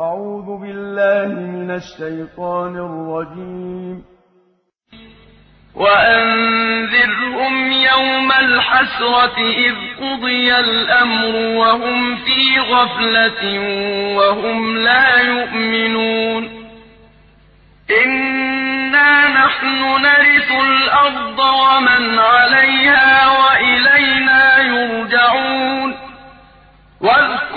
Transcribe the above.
أعوذ بالله من الشيطان الرجيم. وأنذرهم يوم الحسرة إذ قضي الأمر وهم في غفلة وهم لا يؤمنون. إنا نحن نرث الأرض ومن عليها